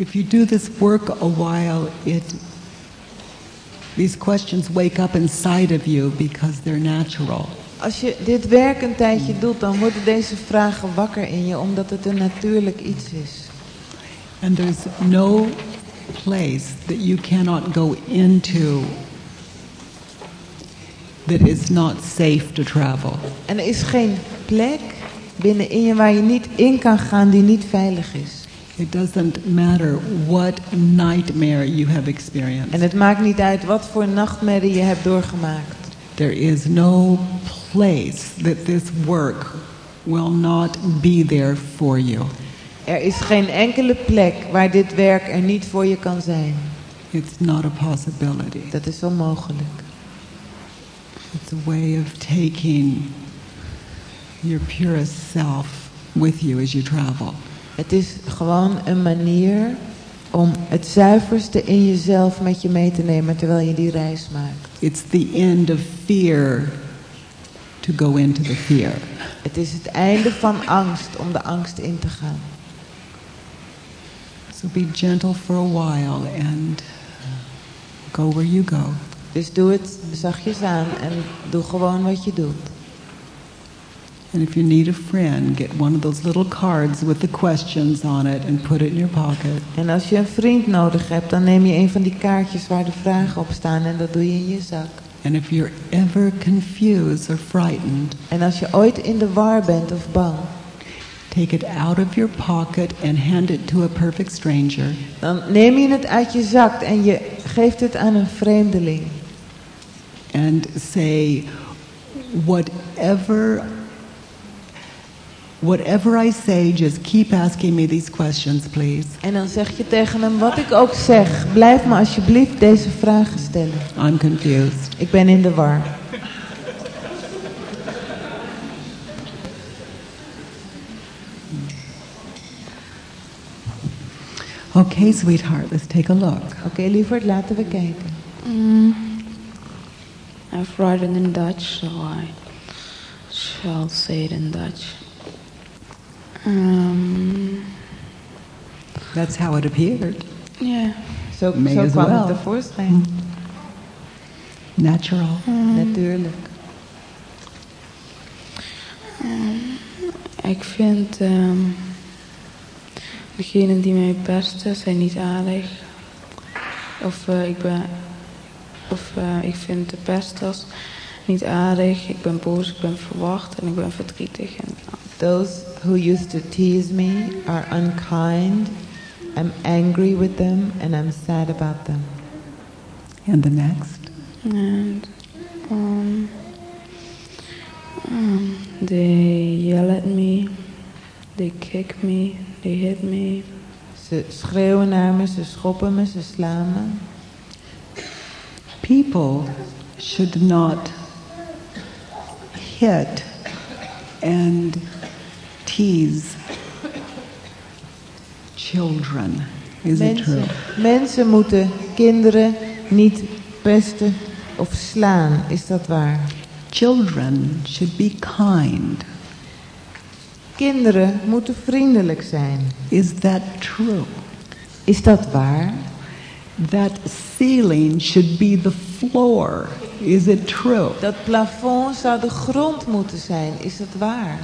If you do this work a while, it these questions wake up inside of you because they're natural. Als je dit werk een tijdje doet, dan worden deze vragen wakker in je, omdat het een natuurlijk iets is. And there's no place that you cannot go into that is not safe to travel. En er is geen plek binnenin je waar je niet in kan gaan die niet veilig is. It doesn't matter what nightmare you have experienced. En het maakt niet uit wat voor nachtmerrie je hebt doorgemaakt. There is no place that this work will not be there for you. Er is geen enkele plek waar dit werk er niet voor je kan zijn. It's not a possibility. Dat is onmogelijk. It's a way of taking your purest self with you as you travel. Het is gewoon een manier om het zuiverste in jezelf met je mee te nemen terwijl je die reis maakt. It's the end of fear to go into the fear. Het is het einde van angst om de angst in te gaan. So be gentle for a while and go where you go. Dus doe het zachtjes aan en doe gewoon wat je doet. And if you need a friend, get one of those little cards with the questions on it and put it in your pocket. En als je een vriend nodig hebt, dan neem je een van die kaartjes waar de vragen op staan en dat doe je in je zak. And if you're ever confused or frightened, En als je ooit in de war bent of bang, take it out of your pocket and hand it to a perfect stranger. dan neem je het uit je zak en je geeft het aan een vreemdeling. and say, whatever, whatever I say, just keep asking me these questions, please. En dan zeg je tegen hem, wat ik ook zeg, blijf me alsjeblieft deze vragen stellen. I'm confused. Ik ben in de war. Okay, sweetheart, let's take a look. Oké, lieverd, laten we kijken. Mm, I've written it in Dutch, so I shall say it in Dutch. Um, That's how it appeared. yeah. Zo, May zo kwam well. het tevoorschijn. Natural. Natuurlijk. Ik vind ehm degenen die mij pesten zijn niet aardig. Of eh, ik ben. Of eh, ik vind de pesters niet aardig. Ik ben boos, ik ben verwacht en ik ben verdrietig. En, Those who used to tease me are unkind. I'm angry with them and I'm sad about them. And the next. and um, um, they yell at me, they kick me, they hit me. Ze schreeuwen naar me, ze schoppen me, ze slaan me. People should not hit and tease children. Is it true? Mensen, mensen moeten kinderen niet pesten of slaan. Is dat waar? Children should be kind. Kinderen moeten vriendelijk zijn. Is that true? Is dat waar? That ceiling should be the floor. Is it true? Dat plafond zou de grond moeten zijn. Is dat waar?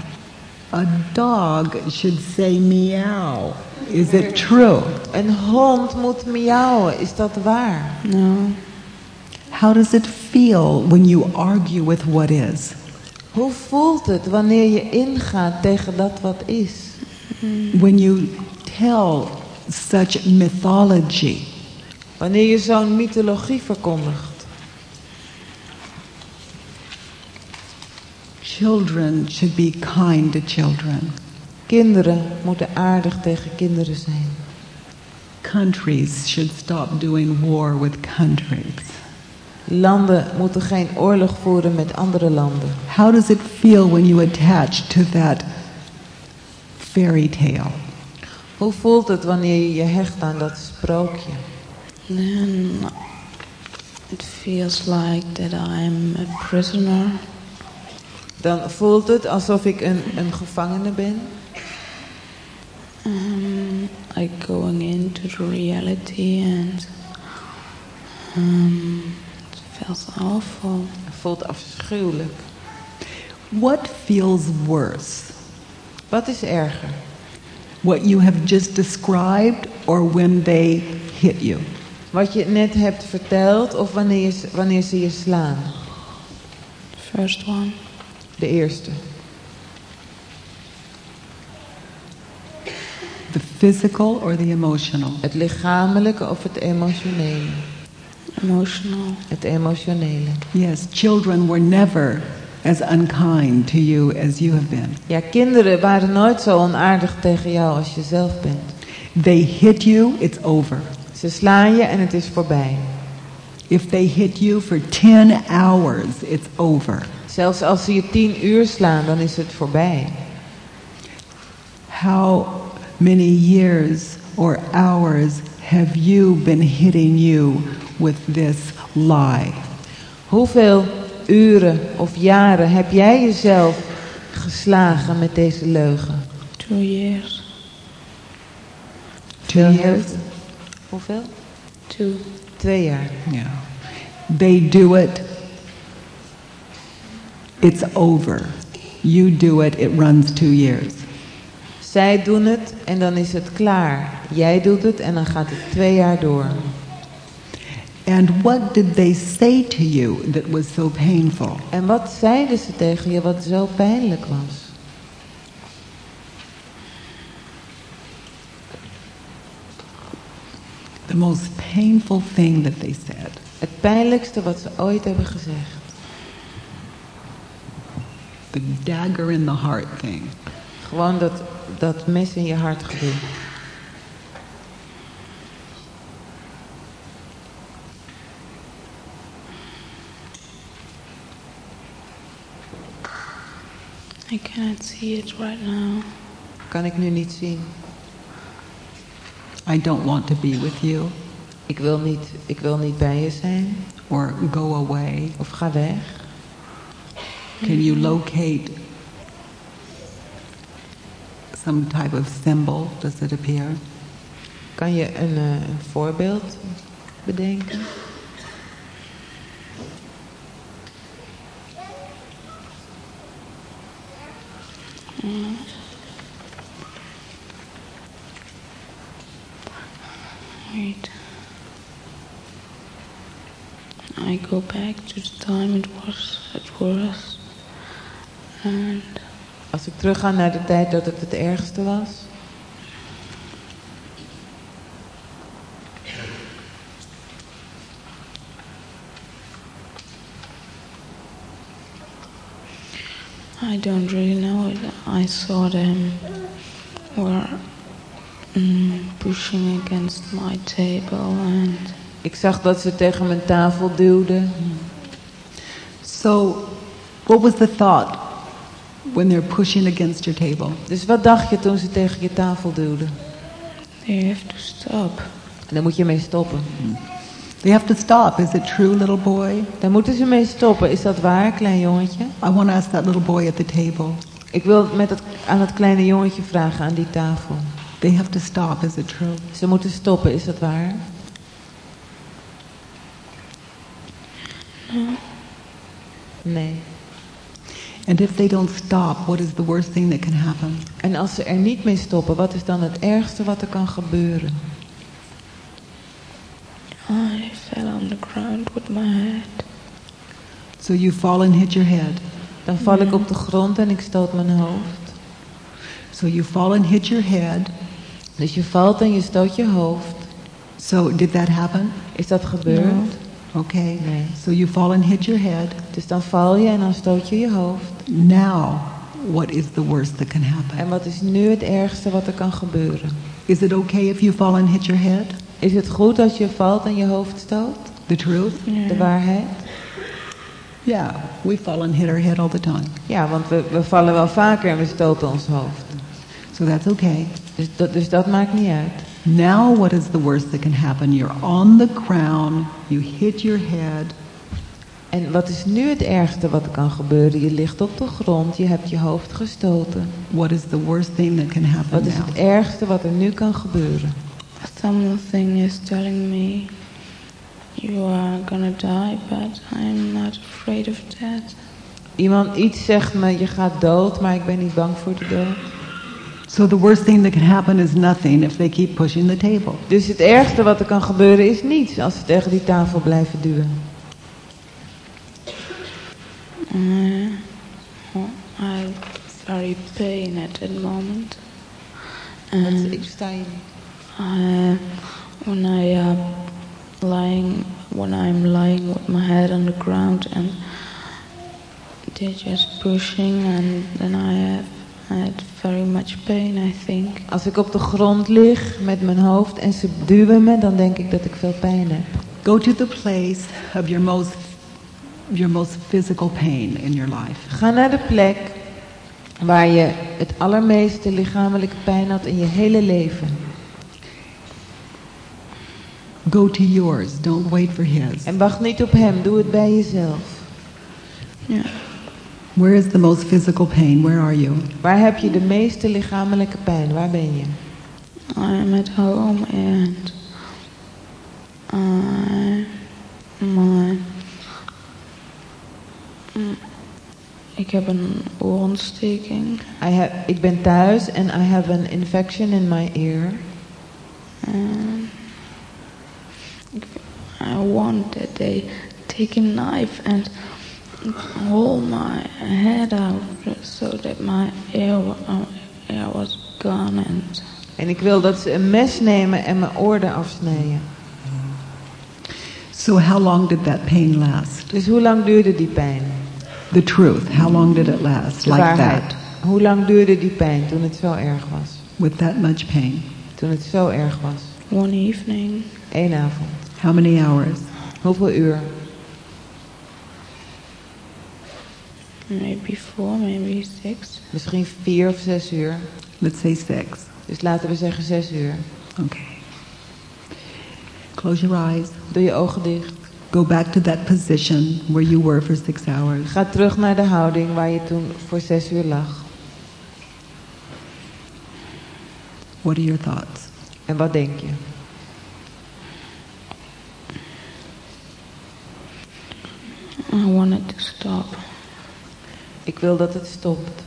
A dog should say meow. Is it true? Een hond moet miauwen. Is dat waar? No, How does it feel when you argue with what is? Hoe voelt het wanneer je ingaat tegen dat wat is? When you tell such mythology? Wanneer je zo'n mythologie verkondigt? Children should be kind to children. Kinderen moeten aardig tegen kinderen zijn. Countries should stop doing war with countries. Landen moeten geen oorlog voeren met andere landen. How does it feel when you attach to that fairy tale? Hoe voelt het wanneer je je hecht aan dat sprookje? Then it feels like that I'm a prisoner. Dan voelt het alsof ik een, een gevangene ben. Um, like going into the reality and um, it feels awful. Het voelt afschuwelijk. What feels worse? Wat is erger? What you have just described or when they hit you? Wat je net hebt verteld of wanneer, je, wanneer ze je slaan? The first one. De eerste. The physical or the emotional? Het lichamelijke of het emotionele? Emotional. Het emotionele. Yes, children were never as unkind to you as you have been. Ja, kinderen waren nooit zo onaardig tegen jou als je zelf bent. They hit you, it's over. Ze slaan je en het is voorbij. If they hit you for 10 hours, it's over. Zelfs als ze je tien uur slaan, dan is het voorbij. How many years or hours have you been hitting you with this lie? Hoeveel uren of jaren heb jij jezelf geslagen met deze leugen? Two years. Two years? Hoeveel? Two. Twee jaar. Yeah. They do it, it's over. You do it, it runs two years. Zij doen het en dan is het klaar. Jij doet het en dan gaat het twee jaar door. And what did they say to you that was so painful? En wat zeiden ze tegen je wat zo pijnlijk was? The most painful thing that they said. Het pijnlijkste wat ze ooit hebben gezegd. The dagger in the heart thing. Gewoon dat, dat mes in je hart gedoe. I cannot see it right now. Kan ik nu niet zien. I don't want to be with you Ik wil niet, ik wil niet bij je zijn. or go away. Of ga weg. Can you locate some type of symbol? Does it appear? Kan je een, eh, een voorbeeld bedenken? Wait. Go back to the time it was at worst. And Als ik terugga naar de tijd dat het het ergste was. I don't really know it. I saw them were mm, pushing against my table and Ik zag dat ze tegen mijn tafel duwden. So, what was the thought when they're pushing against your table? Dus wat dacht je toen ze tegen je tafel duwden? they have to stop. En daar moet je mee stoppen. They have to stop. Is it true, little boy? Daar moeten ze mee stoppen. Is dat waar, klein jongetje? I want to ask that little boy at the table. Ik wil met het, aan het kleine jongetje vragen aan die tafel. They have to stop. Is it true? Ze moeten stoppen, is dat waar? Nee. And if they don't stop, what is the worst thing that can happen? En als ze er niet mee stoppen, wat is dan het ergste wat er kan gebeuren? I fell on the ground with my head. So you fall and hit your head. Dan val ik op de grond en ik stoot mijn hoofd. So you fall and hit your head. Dus je valt en je stoot je hoofd. So did that happen? Is dat gebeurd? Okay. Nee. So you fall and hit your head. Dus dan val je en dan stoot je je hoofd. Now, what is the worst that can happen? En wat is nu het ergste wat er kan gebeuren? Is it okay if you fall and hit your head? Is het goed als je valt en je hoofd stoot? The truth? De waarheid? Yeah, we fall and hit our head all the time. Ja, want we, we vallen wel vaker en we stoten ons hoofd. So that's okay. Dus dat, dus dat maakt niet uit. Now, what is the worst that can happen? You're on the ground, you hit your head, En wat is nu het ergste wat er kan gebeuren? Je ligt op de grond, je hebt je hoofd gestoten. What is the worst thing that can happen Wat is now? het ergste wat er nu kan gebeuren? Something is telling me you are gonna die, but I'm not afraid of death. Iemand iets zegt me, je gaat dood, maar ik ben niet bang voor de dood. So the worst thing that can happen is nothing if they keep pushing the table. Dus het ergste wat er kan gebeuren is niets als ze tegen die tafel blijven duwen. Uh, I'm very pain at that moment. And ik sta je niet. uh, when I uh, lying, when I'm lying with my head on the ground and they're just pushing, and then I have had very much pain. I think. Als ik op de grond lig met mijn hoofd en ze duwen me, dan denk ik dat ik veel pijn heb. Go to the place of your most your most physical pain in your life. Ga naar de plek waar je het allermeeste lichamelijke pijn had in je hele leven. Go to yours. Don't wait for his. En wacht niet op hem, doe het bij jezelf. Yeah. Where is the most physical pain? Where are you? Waar heb je de meeste lichamelijke pijn? Waar ben je? I'm at home and I my Mm, ik heb een oorontsteking I have, ik ben thuis en I have an infection in my ear. and I want that they take a knife and hold my head out so that my ear, uh, ear was gone and En ik wil dat ze een mes nemen en mijn oren afsnijden. So how long did that pain last? Dus hoe lang duurde die pijn? The truth. How long did it last? De Like waarheid. that. Hoe lang duurde die pijn toen het zo erg was? With that much pain. Toen het zo erg was. one evening Eén avond. How many hours? Hoeveel uur? Maybe four maybe six Misschien vier of zes uur. Let's say six. Dus laten we zeggen zes uur. Okay. Close your eyes. Doe je ogen dicht. Go back to that position where you were for six hours. Ga terug naar de houding waar je toen voor zes uur lag. What are your thoughts? En wat denk je? I wanted to stop Ik wil dat het stopt.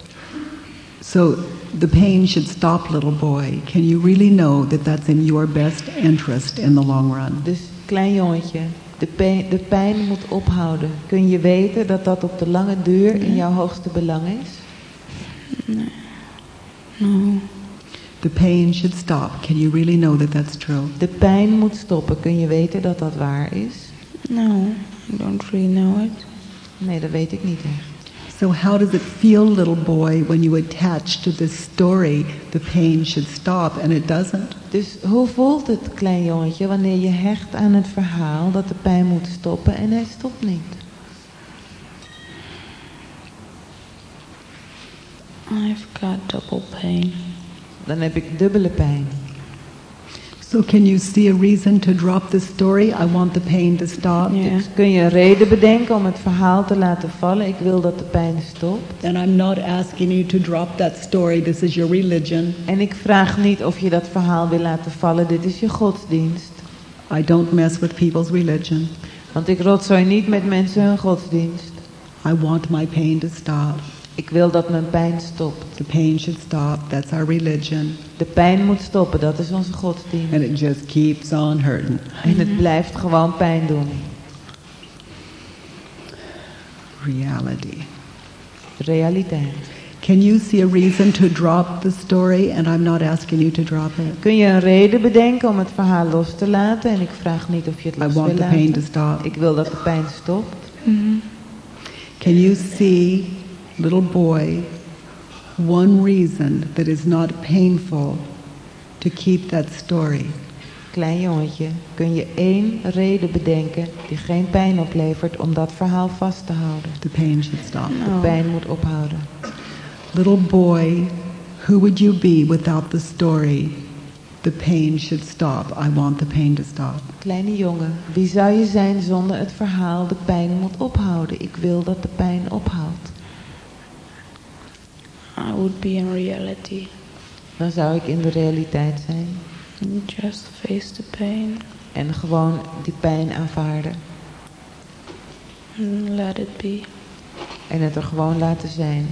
So the pain should stop, little boy. Can you really know that that's in your best interest in the long run? Dus klein jongetje, de pijn, de pijn moet ophouden. Kun je weten dat dat op de lange duur in jouw hoogste belang is? no The pain should stop. Can you really know that that's true? De pijn moet stoppen. Kun je weten dat dat waar is? no I don't really know it Nee, dat weet ik niet echt. So how does it feel, little boy, when you attach to this story the pain should stop and it doesn't? Dus hoe voelt het, klein jongetje, wanneer je hecht aan het verhaal dat de pijn moet stoppen en hij stopt niet? I've got double pain Dan heb ik dubbele pijn. So can you see a reason to drop the story? I want the pain to stop. Ja. Dus kun je een reden bedenken om het verhaal te laten vallen? Ik wil dat de pijn stopt. And I'm not asking you to drop that story. This is your religion. En ik vraag niet of je dat verhaal wil laten vallen. Dit is je godsdienst. I don't mess with people's religion. Want ik rotzooi niet met mensen hun godsdienst. I want my pain to stop. Ik wil dat mijn pijn stopt. The pain should stop. That's our religion. De pijn moet stoppen, dat is onze godsdienst. And it just keeps on hurting. En het blijft gewoon pijn doen. Reality. Realiteit. Can you see a reason to drop the story? And I'm not asking you to drop it. Kun je een reden bedenken om het verhaal los te laten? En ik vraag niet of je het I los wil want the pain to stop. Ik wil dat de pijn stopt. Can you see, little boy, one reason that is not painful to keep that story? Klein jongetje, kun je één reden bedenken die geen pijn oplevert om dat verhaal vast te houden? The pain should stop. De no pijn moet ophouden. Little boy, who would you be without the story the pain should stop. I want the pain to stop. Kleine jongen, wie zou je zijn zonder het verhaal de pijn moet ophouden? Ik wil dat de pijn ophoudt. I would be in reality. Dan zou ik in de realiteit zijn. Just face the pain En gewoon die pijn aanvaarden. and let it be. En het er gewoon laten zijn.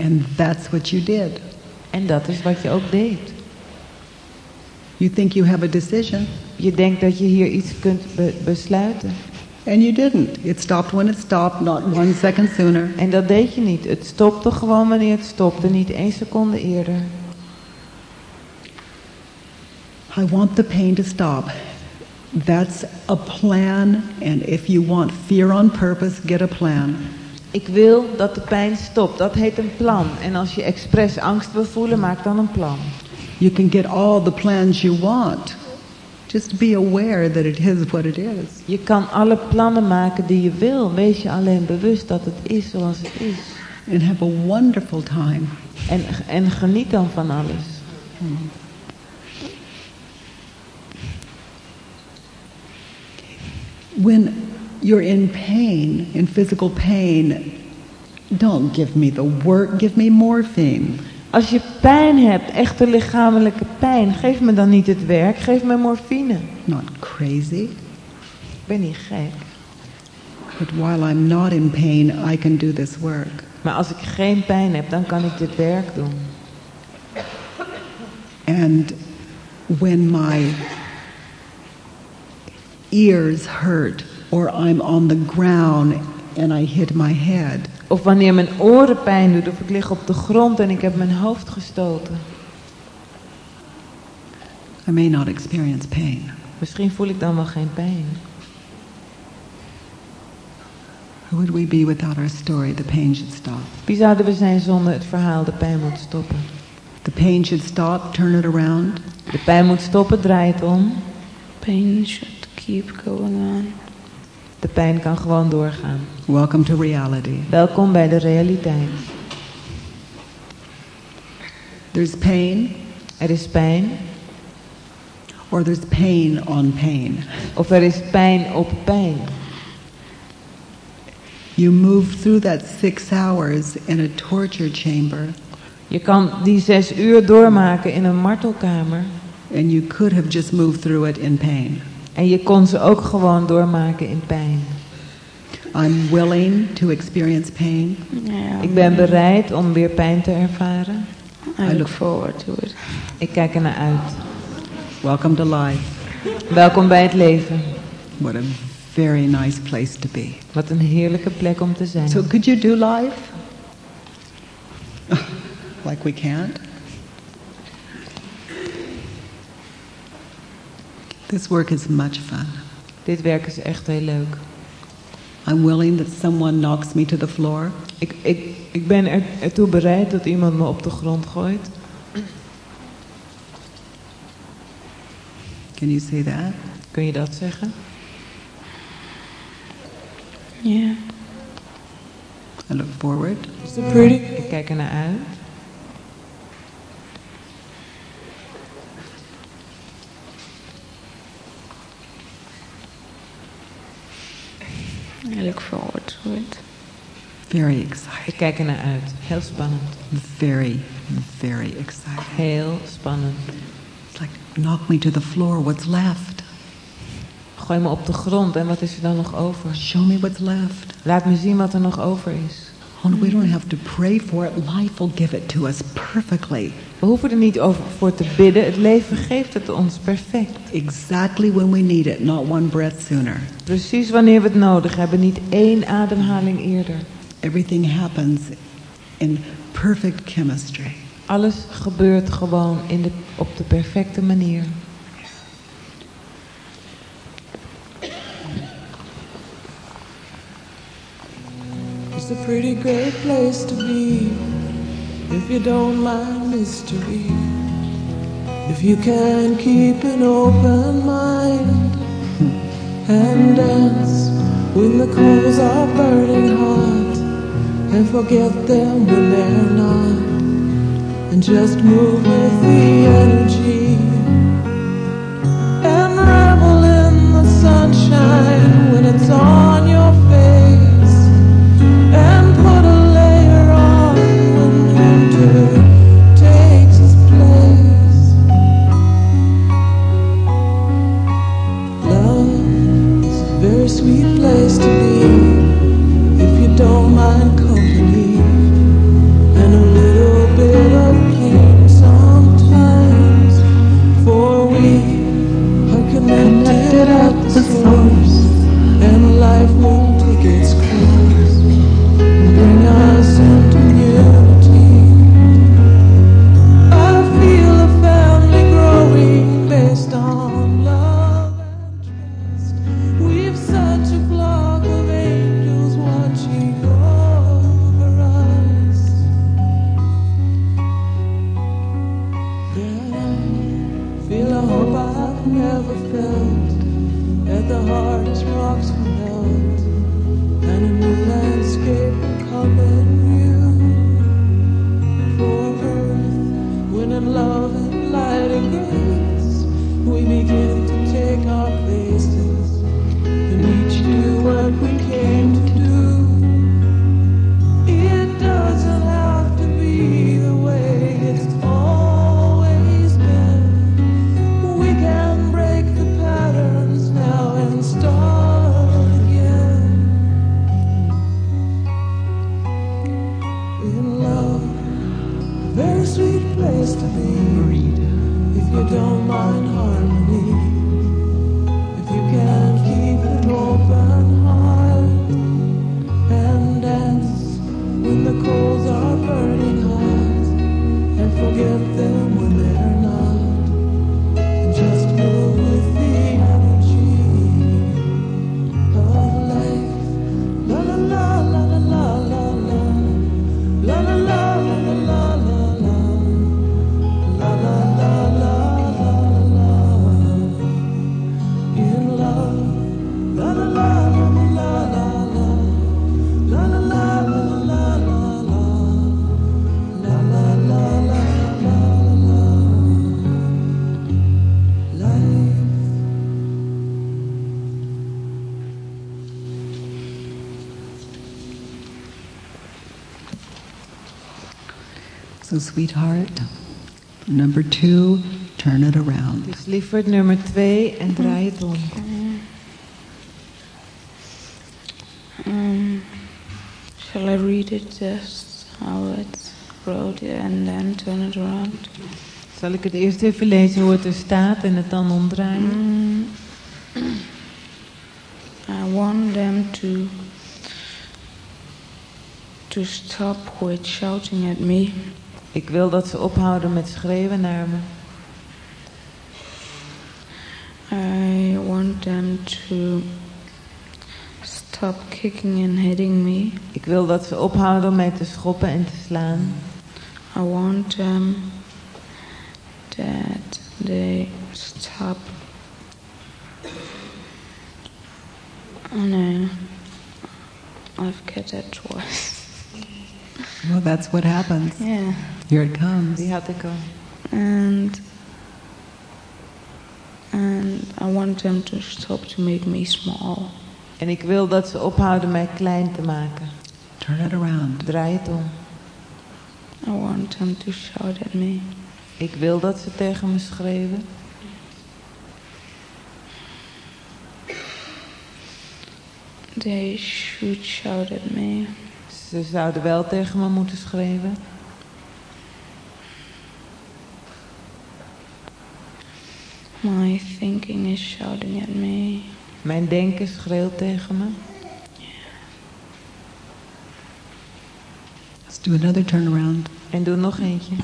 And that's what you did. En dat is wat je ook deed. You think you have a decision, Je denkt dat je hier iets kunt be- besluiten. And you didn't. It stopped when it stopped, not one second sooner. En dat deed je niet. Het stopte gewoon wanneer het stopte, niet één seconde eerder. I want the pain to stop. That's a plan, and if you want fear on purpose, get a plan. Ik wil dat de pijn stopt. Dat heet een plan. En als je expres angst wil voelen, maak dan een plan. You can get all the plans you want. Just be aware that it is what it is. Je kan alle plannen maken die je wil. Wees je alleen bewust dat het is zoals het is. And have a wonderful time. En, en geniet dan van alles. When you're in pain, in physical pain, don't give me the work, give me morphine. Als je pijn hebt, echte lichamelijke pijn, geef me dan niet het werk, geef me morfine. Not crazy. Ik ben niet gek. But while I'm not in pain, I can do this work. Maar als ik geen pijn heb, dan kan ik dit werk doen. And when my ears hurt or I'm on the ground and I hit my head, Of wanneer mijn oren pijn doen, of ik lig op de grond en ik heb mijn hoofd gestoten. I may not experience pain. Misschien voel ik dan wel geen pijn. Who would we be without our story? The pain should stop. Wie zouden we zijn zonder het verhaal de pijn moet stoppen? The pain should stop, turn it around. De pijn moet stoppen, draai het om. Pain should keep going on. De pijn kan gewoon doorgaan. Welcome to reality. Welkom bij de realiteit. There's pain Er is pijn, or there's pain on pain. of er is pijn op pijn. You move through that six hours in a torture chamber Je kan die zes uur doormaken in een martelkamer. and you could have just moved through it in pain. En je kon ze ook gewoon doormaken in pijn. I'm willing to experience pain. Yeah, Ik ben bereid om weer pijn te ervaren. I look forward to it. Ik kijk er naar uit. Welcome to life. Welkom bij het leven. What a very nice place to be. Wat een heerlijke plek om te zijn. So, could you do life? like we can't? This work is much fun. Dit werk is echt heel leuk. I'm willing that someone knocks me to the floor. Ik, ik, ik ben er, ertoe bereid dat iemand me op de grond gooit. Can you say that? Kun je dat zeggen? Yeah. I look forward. It's a pretty Ik kijk er naar uit. I look forward to it. Very excited. Ik kijk er naar uit. Heel spannend. Very, very excited. Heel spannend. It's like, knock me to the floor. What's left? Gooi me op de grond en wat is er dan nog over? Show me what's left. Laat me zien wat er nog over is. We don't have to pray for it. Life will give it to us perfectly. We hoeven er niet over voor te bidden. Het leven geeft het ons perfect. Exactly when we need it, not one breath sooner. Precies wanneer we het nodig hebben. Niet één ademhaling eerder. Everything happens in perfect chemistry. Alles gebeurt gewoon in de, op de perfecte manier. It's a pretty great place to be if you don't mind mystery. If you can keep an open mind and dance when the coals are burning hot and forget them when they're not and just move with the energy and revel in the sunshine when it's on your So, sweetheart, number two, turn it around. Dus lieverd nummer twee en draai het om. Um, shall I read it just how it wrote and then turn it around? Zal ik het eerst even lezen hoe het er staat en het dan omdraaien? Mm. I want them to to stop with shouting at me. Ik wil dat ze ophouden met schreeuwen naar me. I want them to stop kicking and hitting me. Ik wil dat ze ophouden om mij te schoppen en te slaan. I want them that they stop. Oh no, I've got that twice. Well, that's what happens. Yeah, Here it comes. Die had ik al. and and I want them to stop to make me small. En ik wil dat ze ophouden mij klein te maken. Turn it around. Draai het om. I want them to shout at me. Ik wil dat ze tegen me schreeuwen. They should shout at me. Ze zouden wel tegen me moeten schreeuwen. My thinking is shouting at me. Mijn denken schreeuwt tegen me. Let's do another turnaround. En doe nog eentje.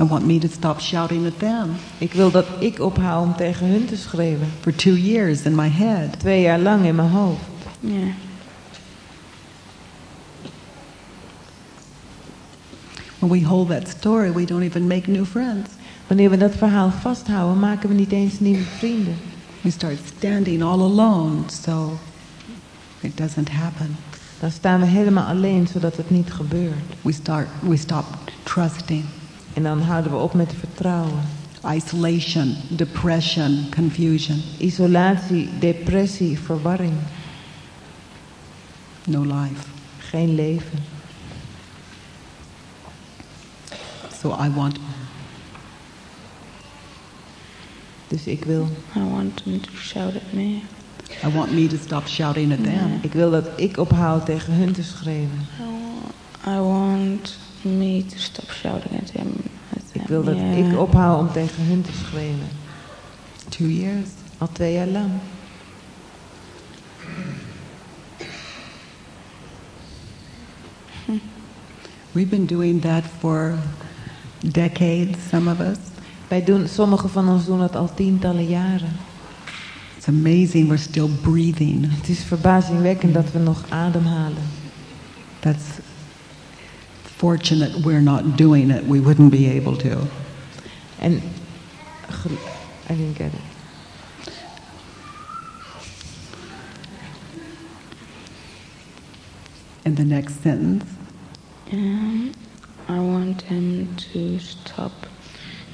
I want me to stop shouting at them. Ik wil dat ik ophoud om tegen hun te schreeuwen. For two years in my head. Twee jaar lang in mijn hoofd. Yeah. When we hold that story, we don't even make new friends. Wanneer we dat verhaal vasthouden, maken we niet eens nieuwe vrienden. We start standing all alone, so it doesn't happen. Dan staan we helemaal alleen, zodat het niet gebeurt. We start. We stop trusting. En dan houden we op met vertrouwen. Isolation, depression, confusion. Isolatie, depressie, verwarring. No life. Geen leven. So I want. Dus ik wil, I want them to shout at me. I want me to stop shouting at them. ik wil dat ik ophoud tegen hun te schreeuwen. I wa- I want me to stop shouting at him. At Ik them. wil dat Yeah. ik ophoud om tegen hun te schreeuwen. Two years. Al twee jaar lang. We've been doing that for decades. Some of us. Wij doen, sommigen van ons doen dat al tientallen jaren. It's amazing we're still breathing. Het is verbazingwekkend dat we nog ademhalen. That's fortunate we're not doing it. We wouldn't be able to. And I didn't get it. In the next sentence. Um, I want him to stop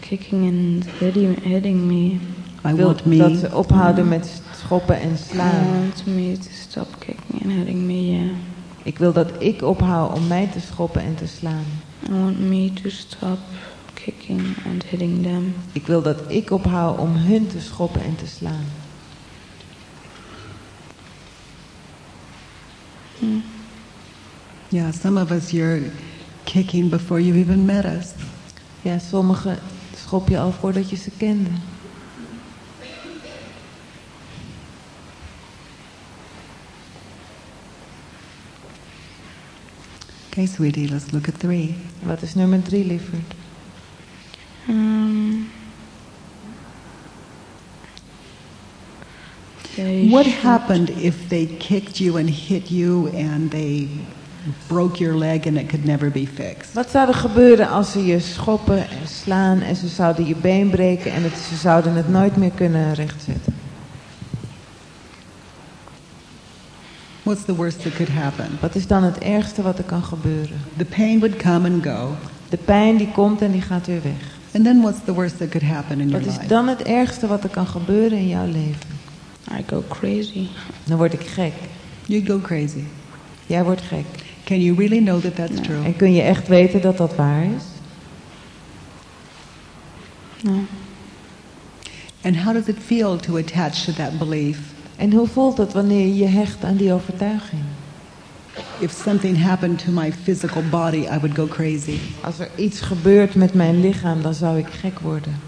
kicking and hitting, hitting me. I wil want me. dat ze ophouden met schoppen en I slaan. want me to stop kicking and hitting me, yeah. Ik wil dat ik ophoud om mij te schoppen en te slaan. I want me to stop kicking and hitting them. Ik wil dat ik ophoud om hun te schoppen en te slaan. Hmm. Yeah, some of us you're kicking before you even met us. Ja, sommigen schop je al voordat je ze kende. Okay, sweetie, let's look at three. Wat is nummer drie, lieverd? Um, What happened if they kicked you and hit you and they broke your leg and it could never be fixed? Wat zou er gebeuren als ze je schoppen en slaan en ze zouden je been breken en het, ze zouden het nooit meer kunnen rechtzetten? What's the worst that could happen? Wat is dan het ergste wat er kan gebeuren? The pain would come and go. De pijn die komt en die gaat weer weg. And then what's the worst that could happen in your Wat is life? dan het ergste wat er kan gebeuren in jouw leven? I go crazy. Dan word ik gek. You'd go crazy. Jij wordt gek. Can you really know that that's true? En kun je echt weten dat dat waar is? No. And how does it feel to attach to that belief? En hoe voelt het wanneer je je hecht aan die overtuiging? If something happened to my physical body, I would go crazy. Als er iets gebeurt met mijn lichaam, dan zou ik gek worden.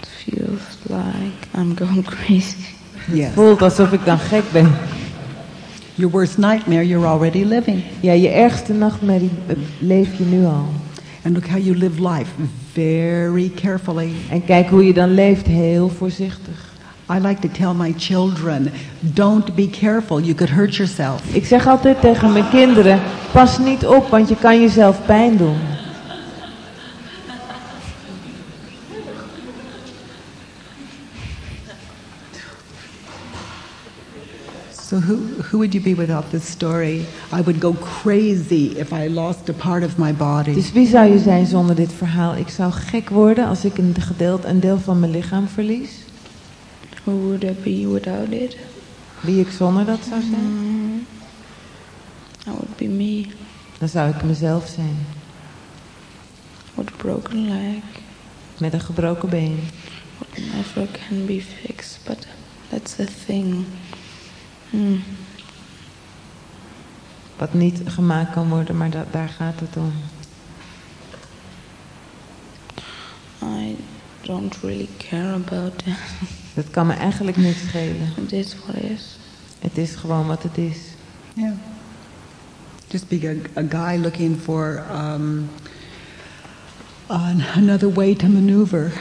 It feels like I'm going crazy. Yes. Het voelt alsof ik dan gek ben. Your worst nightmare, you're already living. Ja, je ergste nachtmerrie eh, leef je nu al. And look how you live life very carefully. En kijk hoe je dan leeft, heel voorzichtig. I like to tell my children, don't be careful, you could hurt yourself. Ik zeg altijd tegen mijn kinderen, pas niet op, want je kan jezelf pijn doen. So who, who would you be without this story? I would go crazy if I lost a part of my body. Dus wie zou je zijn zonder dit verhaal? Ik zou gek worden als ik een, gedeeld, een deel van mijn lichaam verlies. Who would I be without it? Wie ik zonder dat zou zijn? Mm, I would be me Dan zou ik mezelf zijn. with a broken leg. Met een gebroken been. What never can be fixed, but that's the thing. Hmm. Wat niet gemaakt kan worden, maar da- daar gaat het om. I don't really care about that. Dat kan me eigenlijk niet schelen. It is what it is. Het is gewoon wat het is. Yeah. Just be a, a guy looking for um, an, another way to maneuver.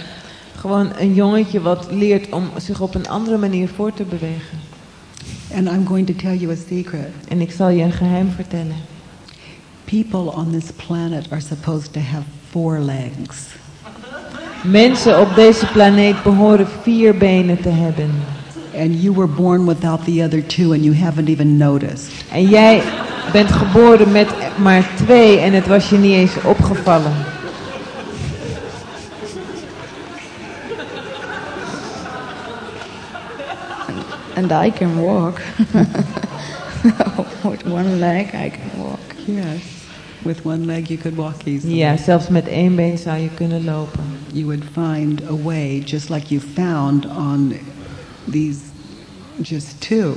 Gewoon een jongetje wat leert om zich op een andere manier voor te bewegen. And I'm going to tell you a secret. En ik zal je een geheim vertellen. People on this planet are supposed to have four legs. Mensen op deze planeet behoren vier benen te hebben. And you were born without the other two and you haven't even noticed. En jij bent geboren met maar twee en het was je niet eens opgevallen. And I can walk. With one leg, I can walk. Yes. With one leg you could walk easily. Ja, zelfs met één been zou je kunnen lopen. You would find a way just like you found on these just two.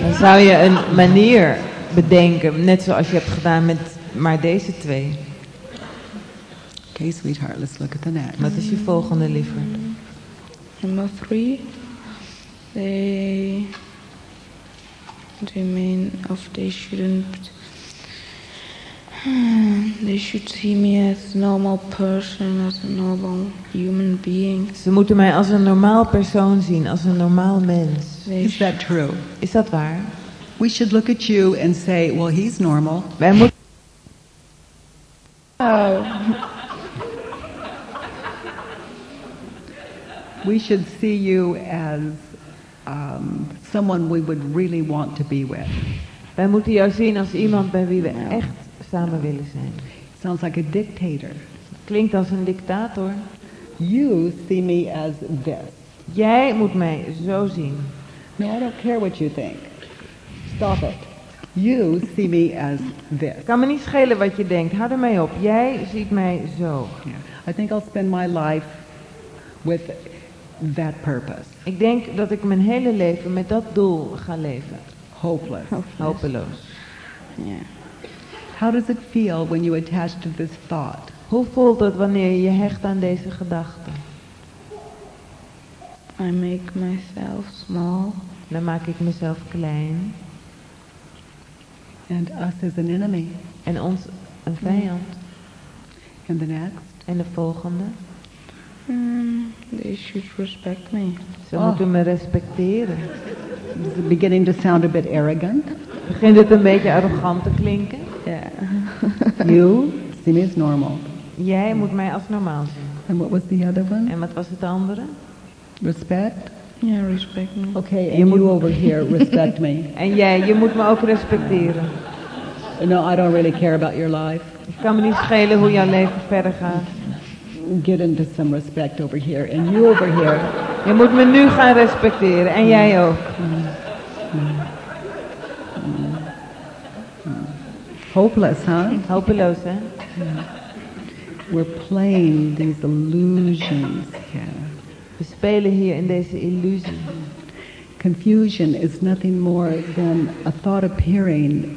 Dan zou je een manier bedenken, net zoals je hebt gedaan met maar deze twee. Okay, sweetheart, let's look at the next. Wat is je volgende lieverd? Number three, they they mean of they shouldn't they should see me as a normal person, as a normal human being. Ze moeten mij als een normaal persoon zien, als een normaal mens. They Is that true? Is dat waar? We should look at you and say, well, he's normal. Wij moeten We should see you as um, someone we would really want to be with. Wij moeten jou zien als iemand bij wie we echt samen willen zijn. Sounds like a dictator. Klinkt als een dictator. You see me as this. Jij moet mij zo zien. No, I don't care what you think. Stop it. You see me as this. Kan me niet schelen wat je denkt. Hou ermee op. Jij ziet mij zo. Yeah. I think I'll spend my life with that purpose. Ik denk dat ik mijn hele leven met dat doel ga leven. Hopeless. Hopeloos. Ja. How does it feel when you attach to this thought? Hoe voelt het wanneer je je hecht aan deze gedachte? I make myself small. Dan maak ik mezelf klein. And us as an enemy. En ons een vijand. And the next? En de volgende. Hmm, they should respect me. Ze Oh. moeten me respecteren. Is it beginning to sound a bit arrogant? Begint het een beetje arrogant te klinken? Ja. you see me as normal. Jij moet mij als normaal zien. And what was the other one? En wat was het andere? Respect? Ja, respect me. Okay, and you over here, respect me. En jij, je moet me ook respecteren. No, I don't really care about your life. Het kan me niet schelen hoe jouw leven verder gaat. Get into some respect over here. And you over here, Je moet me nu gaan respecteren. En jij ook. hopeless, huh? Hopeloos, hè? We're playing these illusions here. We spelen hier in deze illusie. Confusion is nothing more than a thought appearing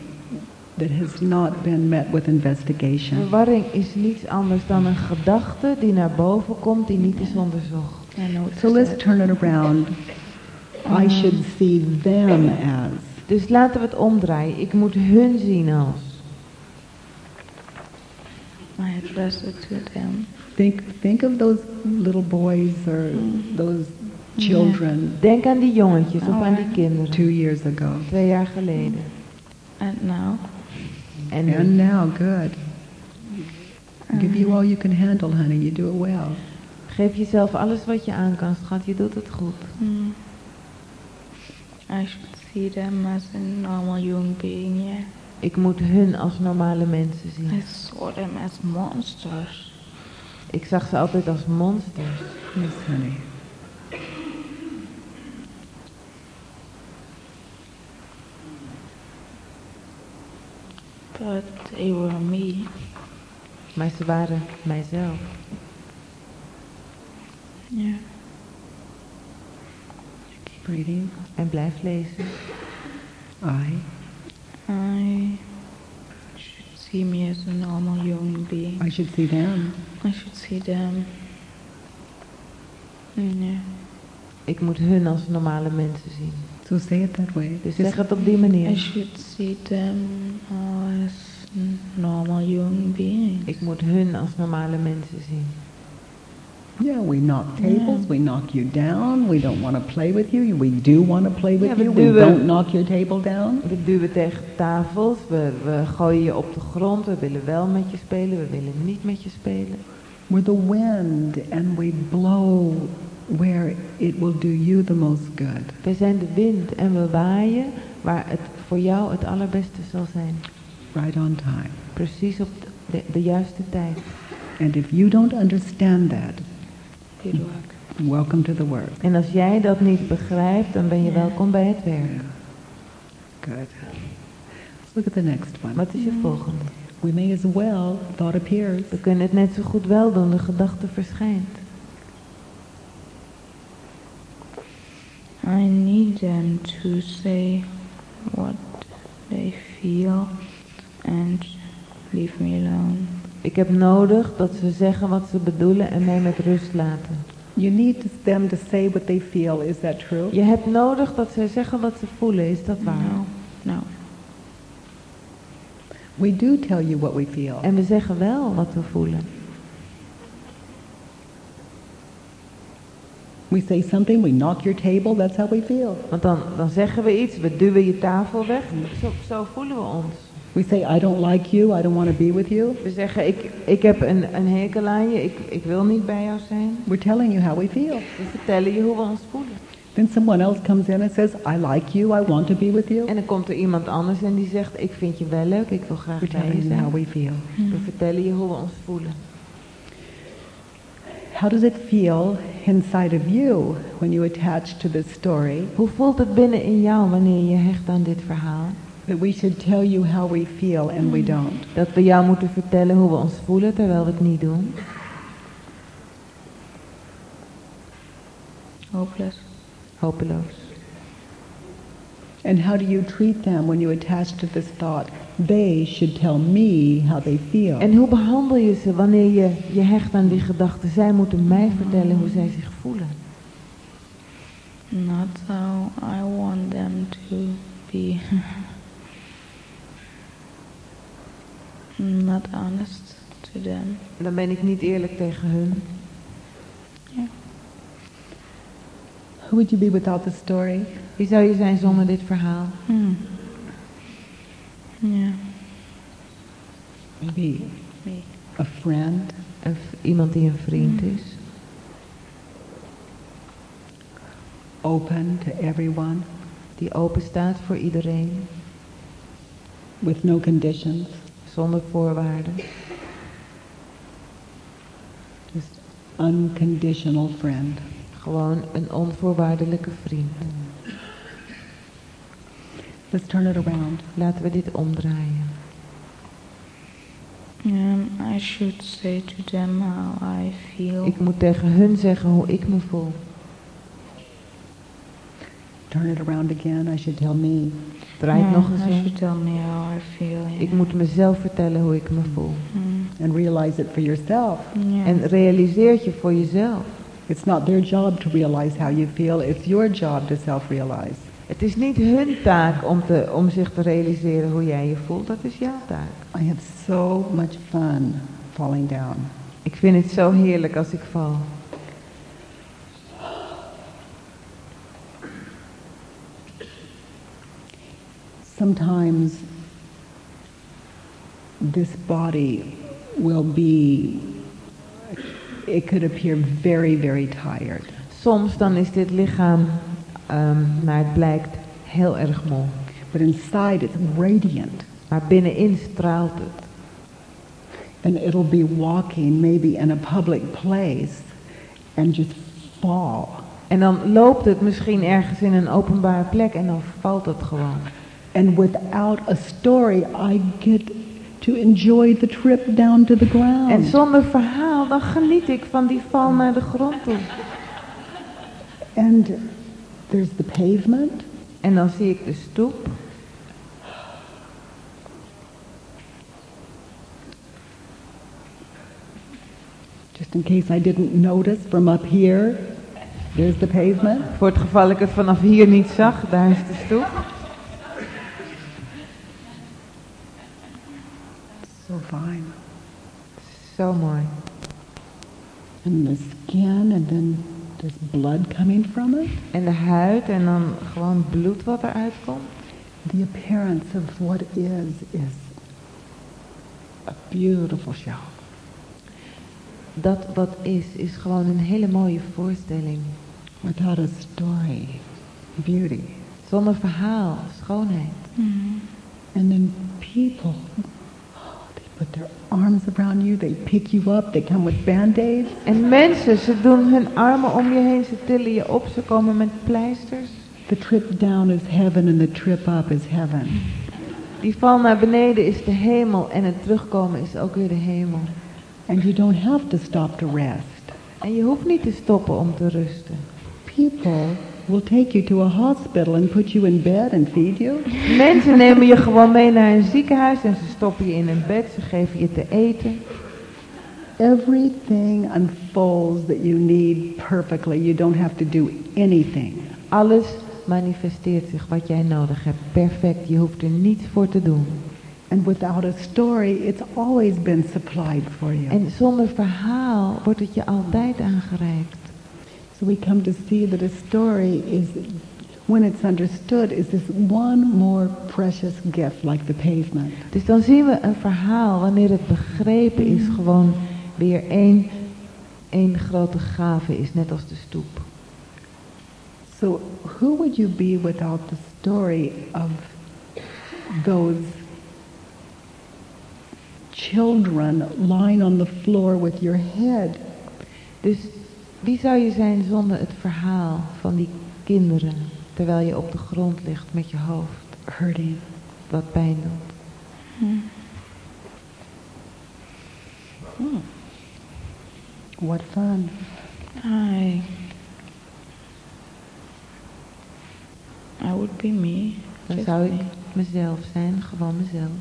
that has not been met with investigation. Verwarring is niets anders dan een gedachte die naar boven komt die niet is onderzocht. So let's turn it around. I should see them as. Dus laten we het omdraaien. Ik moet hun zien als. I address it to them. Think, think of those little boys or those children Denk aan die jongetjes of aan die kinderen. two years ago. Twee jaar geleden. And now, En nu. And now, good. Give you all you can handle, honey. You do it well. Geef jezelf alles wat je aan kan, schat. Je doet het goed. hmm, I should see them as a normal human being, yeah. Ik moet hun als normale mensen zien. I saw them as monsters. Ik zag ze altijd als monsters. Yes, honey. But they were me. Maar ze waren mijzelf. Yeah. Keep reading. En blijf lezen. I I should see me as a normal human being. I should see them. I should see them. Yeah. Ik moet hun als normale mensen zien. So say it that way. Dus zeg het op die I manier. should see them as normal human beings. Ik moet hun als normale mensen zien. Yeah, we knock tables, we knock you down, we don't want to play with you, we do want to play with Ja, we you, we duwen- don't knock your table down. We duwen tegen tafels, we, we gooien je op de grond, we willen wel met je spelen, we willen niet met je spelen. We're the wind and we blow where it will do you the most good. We zijn de wind en we waaien waar het voor jou het allerbeste zal zijn. Right on time. Precies op de, de juiste tijd. And if you don't understand that, Good work. welcome to the work. En als jij dat niet begrijpt, dan ben je welkom bij het werk. Good. Let's look at the next one. Wat is je volgende? We may as well, thought appears. We kunnen het net zo goed wel doen, de gedachte verschijnt. I need them to say what they feel and leave me alone. Ik heb nodig dat ze zeggen wat ze bedoelen en mij met rust laten. You need them to say what they feel. Is that true? Je hebt nodig dat zij zeggen wat ze voelen, is dat waar? No, no. We do tell you what we feel. En we zeggen wel wat we voelen. We say something, we knock your table, that's how we feel. Want dan, dan zeggen we iets, we duwen je tafel weg. Zo, zo voelen we ons. We say, I don't like you, I don't want to be with you. We zeggen, ik, ik heb een, een hekel aan je, ik, ik wil niet bij jou zijn. We're telling you how we feel. We vertellen je hoe we ons voelen. Then someone else comes in and says, I like you, I want to be with you. En dan komt er iemand anders en die zegt, ik vind je wel leuk, ik wil graag We're bij je telling you how zijn. we feel. We vertellen je hoe we ons voelen. How does it feel inside of you when you attach to this story Hoe voelt het binnen in jou wanneer je hecht aan dit verhaal? that we should tell you how we feel and we don't? Dat we jou moeten vertellen hoe we ons voelen terwijl we het niet doen. Hopeless. Hopeloos. And how do you treat them when you attach to this thought, they should tell me how they feel? En hoe behandel je ze wanneer je je hecht aan die gedachte? Zij moeten mij vertellen hoe zij zich voelen. Not how I want them to be. Not honest to them. Dan ben ik niet eerlijk tegen hun. Who would you be without the story? Wie zou je zijn zonder dit verhaal? Hmm. Yeah. Maybe Me. a friend, Een v- iemand die een vriend is. open to everyone, Die open staat voor iedereen. with no conditions, Zonder voorwaarden. just unconditional friend. Gewoon een onvoorwaardelijke vriend. Let's turn it around. Laten we dit omdraaien. Um, I should say to them how I feel. Ik moet tegen hun zeggen hoe ik me voel. Turn it around again. I should tell me. Draai het Yeah, nog eens I om. should tell me how I feel. yeah. Ik moet mezelf vertellen hoe ik me voel. Hmm. And realize it for yourself. Yeah. En realiseer het je voor jezelf. It's not their job to realize how you feel. It's your job to self-realize. Het is niet hun taak om, te, om zich te realiseren hoe jij je voelt. Dat is jouw taak. I have so much fun falling down. Ik vind het zo heerlijk als ik val. Sometimes this body will be, it could appear very, very tired. Soms dan is dit lichaam, ehm, naar het blijkt, heel erg moe. But inside it's radiant. Maar binnenin straalt het. And it'll be walking maybe in a public place and just fall. En dan loopt het misschien ergens in een openbare plek en dan valt het gewoon. And without a story, I get to enjoy the trip down to the ground. En zonder verhaal, dan geniet ik van die val naar de grond toe. And there's the pavement, En dan zie ik de stoep. just in case I didn't notice from up here. There's the pavement. Voor het geval ik het vanaf hier niet zag, daar is de stoep. So fine. Zo mooi. And the skin, and then there's blood coming from it. En de huid en dan gewoon bloed wat eruit komt. The appearance of what is is a beautiful show. Dat wat is, is gewoon een hele mooie voorstelling. Without a story, beauty. Zonder verhaal, schoonheid. Hmm. And then people, put their arms around you, they pick you up, they come with band-aids. En mensen, ze doen hun armen om je heen, ze tillen je op, ze komen met pleisters. The trip down is heaven and the trip up is heaven. Die val naar beneden is de hemel en het terugkomen is ook weer de hemel. And you don't have to stop to rest. En je hoeft niet te stoppen om te rusten. People will take you to a hospital and put you in bed and feed you. Mensen nemen je gewoon mee naar een ziekenhuis en ze stoppen je in een bed, ze geven je te eten. Everything unfolds that you need perfectly. You don't have to do anything. Alles manifesteert zich wat jij nodig hebt, perfect. Je hoeft er niets voor te doen. And without a story, it's always been supplied for you. En zonder verhaal wordt het je altijd aangereikt. So we come to see that a story is, when it's understood, is this one more precious gift like the pavement. Dus dan zien we een verhaal, wanneer het begrepen is, mm. gewoon weer één, één grote gave is, net als de stoep. So, who would you be without the story of those children lying on the floor with your head? Dus wie zou je zijn zonder het verhaal van die kinderen, terwijl je op de grond ligt met je hoofd, hurting? wat pijn doet? What fun. I. I would be me. Dan just zou ik me. mezelf zijn, gewoon mezelf.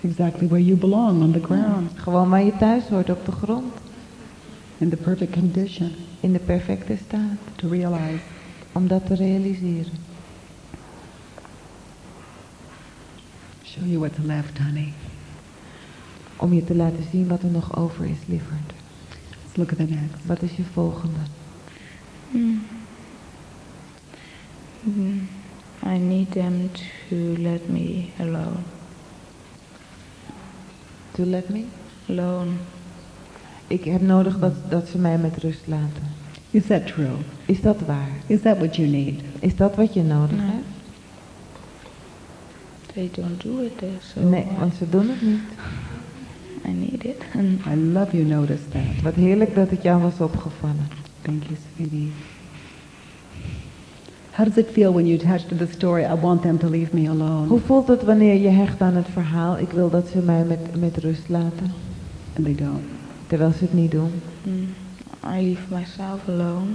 Exactly where you belong, on the ground, Gewoon waar je thuis hoort, op de grond, in the perfect condition in de perfecte staat, to realize. om dat te realiseren. Show you what's left, honey. Om je te laten zien wat er nog over is, lieverd. Let's look at the next. Wat is je volgende? Mm. Mm. I need them to let me alone. To let me? Alone. Ik heb nodig dat, dat ze mij met rust laten. Is that true? Is dat waar? Is that what you need? Is dat wat je nodig Nee. hebt? They don't do it there, so Nee, want ze doen het niet. I need it. And I love you noticed that. Wat heerlijk dat het jou was opgevallen. Thank you, sweetie. How does it feel when you attach to the story, I want them to leave me alone? Hoe voelt het wanneer je hecht aan het verhaal? Ik wil dat ze mij met, met rust laten. And they don't. Terwijl ze het niet doen. mm, I leave myself alone.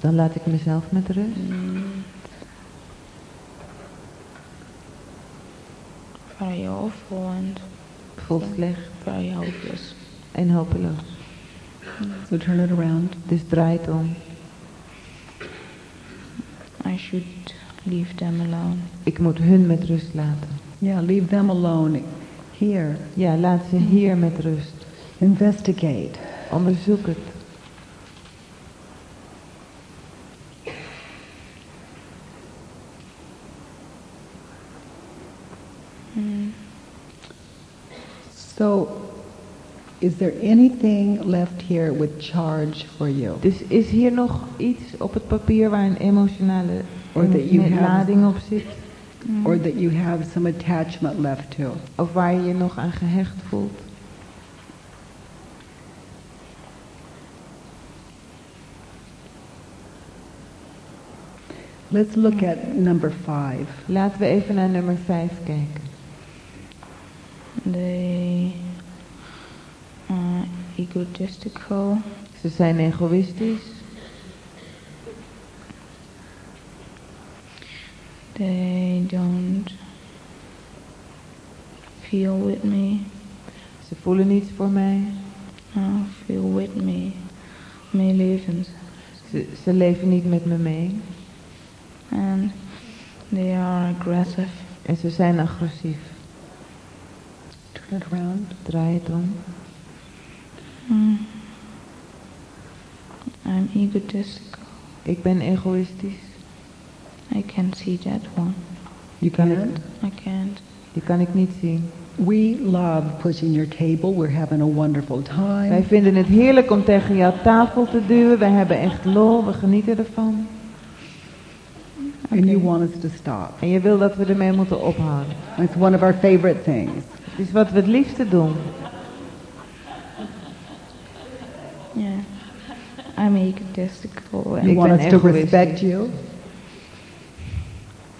Dan laat ik mezelf met rust. Mm. Very awful and Voelt slecht very hopeless. en hopeloos. So turn it around. Dus draai het om. I should leave them alone. Ik moet hun met rust laten. Yeah, leave them alone here. Ja, laat ze hier met rust. Investigate. Onderzoek het. So, is there anything left here with charge for you? Dus is hier nog iets op het papier waar een emotionale Or that you emotionele have- lading op zit? Or that you have some attachment left to? Of waar je je nog aan gehecht voelt? Let's look at number five. Laten we even naar nummer 5 kijken. They are egotistical. Ze zijn egoïstisch. They don't feel with me. Ze voelen niets voor mij. No, feel with me. Meelevend. Ze, ze leven niet met me mee. And they are aggressive. En ze zijn agressief. Turn it around. Draai het om. Mm. I'm egotistical. Ik ben egoïstisch. I can't see that one. You Kan can't? I can't. die kan ik niet zien. We love pushing your table. We're having a wonderful Wij time. vinden het heerlijk om tegen jouw tafel te duwen. Wij hebben echt lol. We genieten ervan. And want us to stop. En je wil dat we ermee moeten ophouden. It's one of our favorite things. Het is wat we het liefste doen. Yeah. I'm egotistical. You And Ik want us to egoïstisch. respect you.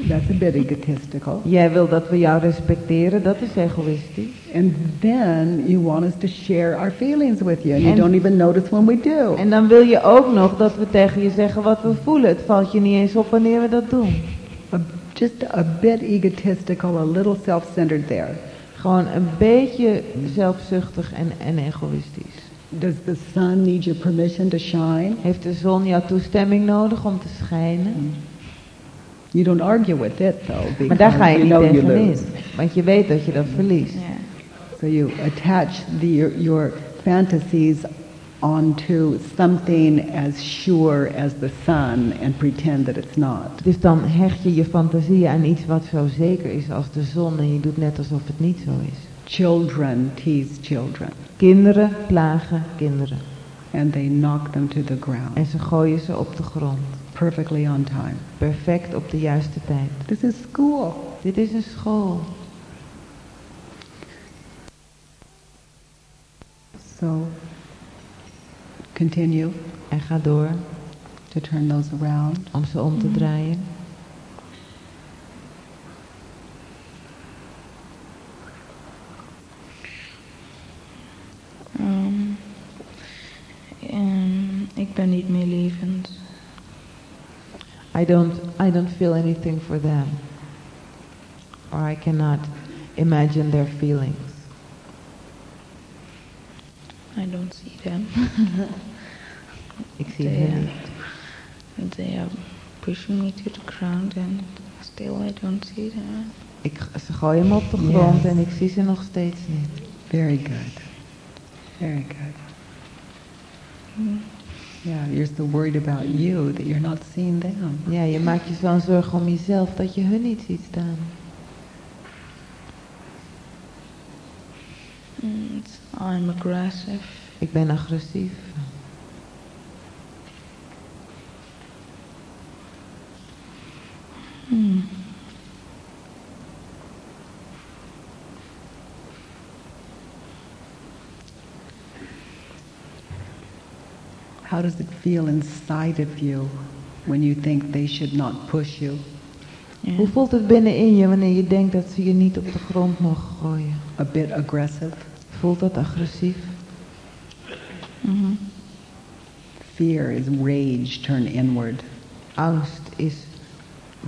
That's a bit egotistical. Jij wil dat we jou respecteren. Dat is egoïstisch. And then you want us to share our feelings with you. And you And- don't even notice when we do. En dan wil je ook nog dat we tegen je zeggen wat we voelen. Het valt je niet eens op wanneer we dat doen. A- just a bit egotistical, a little self-centered there. Gewoon een beetje zelfzuchtig en, en egoïstisch. Does the sun need your permission to shine? Heeft de zon jouw toestemming nodig om te schijnen? You don't argue with it though, because Maar daar ga je you niet tegenin. lose. Want je weet dat je dat verliest. yeah. So you attach the, your, your fantasies onto something as sure as the sun and pretend that it's not. Dus dan hecht je je fantasie aan iets wat zo zeker is als de zon en je doet net alsof het niet zo is. Children tease children Kinderen plagen kinderen and they knock them to the ground. en ze gooien ze op de grond. Perfectly on time. Perfect op de juiste tijd. This is school. Dit is een school. So continue En ga door to turn those around. om ze om te draaien. I don't, I don't feel anything for them. Or I cannot imagine their feelings. I don't see them. Ik zie They, hen uh. They are pushing me to the ground and still I don't see them. Ik, ze gooien me op de grond en ik zie ze nog steeds niet. Very good. Very good. Yeah, you're so worried about you that you're not seeing them. Ja, je maakt je zo'n zorgen om jezelf dat je hun niet ziet staan. And I'm aggressive. Ik ben agressief. Hmm. How does it feel inside of you when you think they should not push you? Yeah. Hoe voelt het binnenin je wanneer je denkt dat ze je niet op de grond mogen gooien? A bit aggressive? Voelt dat agressief? Mhm. Fear is rage turned inward, Angst is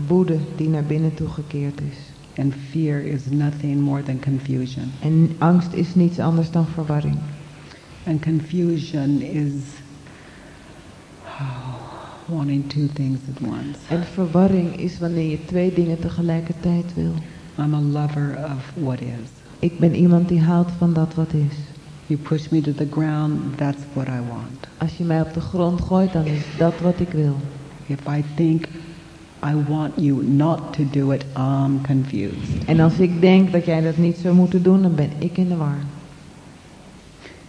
woede die naar binnen toegekeerd is. and fear is nothing more than confusion. En angst is niets anders dan verwarring. And confusion is wanting two things at once. En verwarring is wanneer je twee dingen tegelijkertijd wil. I'm a lover of what is. Ik ben iemand die houdt van dat wat is. You push me to the ground, that's what I want. Als je mij op de grond gooit, dan is dat wat ik wil. If I think I want you not to do it, I'm confused. En als ik denk dat jij dat niet zou moeten doen, dan ben ik in de war.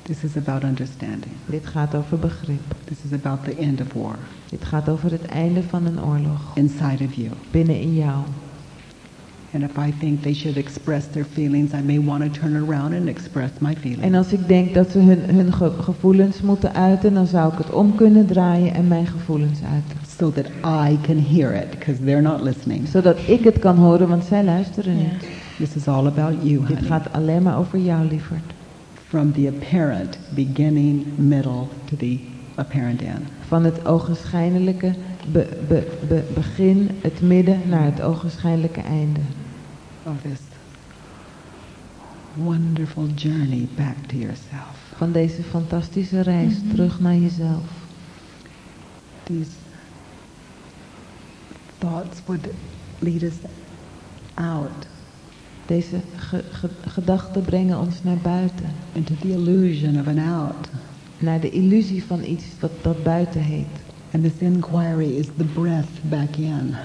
This is about understanding. Dit gaat over begrip. This is about the end of war Dit gaat over het einde van een oorlog. inside of you. Binnen in jou. And if I think they should express their feelings, I may want to turn around and express my feelings. En als ik denk dat ze hun, hun ge- gevoelens moeten uiten, dan zou ik het om kunnen draaien en mijn gevoelens uiten. so that I can hear it, because they're not listening. Zodat ik het kan horen, want zij luisteren niet. This is all about you, Dit honey. gaat alleen maar over jou, lieverd. From the apparent beginning, middle to the apparent end. Van het ogenschijnlijke be- be- be- begin, het midden, naar het ogenschijnlijke einde. Of this wonderful journey back to yourself. Van deze fantastische reis terug naar jezelf. These thoughts would lead us out Deze ge- ge- gedachten brengen ons naar buiten. into the illusion of an out. Naar de illusie van iets wat dat buiten heet. And this inquiry is the breath back in.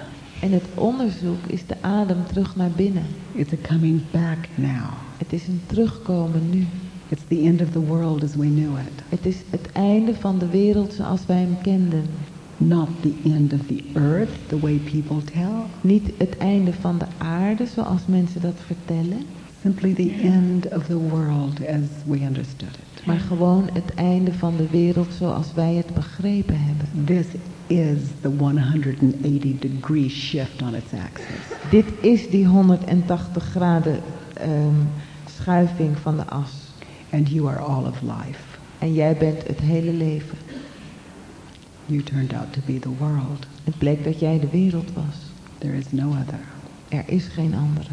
En het onderzoek is de adem terug naar binnen. It's a coming back now. Het is een terugkomen nu. It's the end of the world as we knew it, Het is het einde van de wereld zoals wij hem kenden. Not the end of the earth the way people tell, Niet het einde van de aarde zoals mensen dat vertellen. simply the end of the world as we understood it. Maar gewoon het einde van de wereld zoals wij het begrepen hebben. This is the 180 degree shift on its axis. Dit is die 180 graden ehm, schuiving van de as. And you are all of life. En jij bent het hele leven. You turned out to be the world. Het bleek dat jij de wereld was. There is no other. Er is geen andere.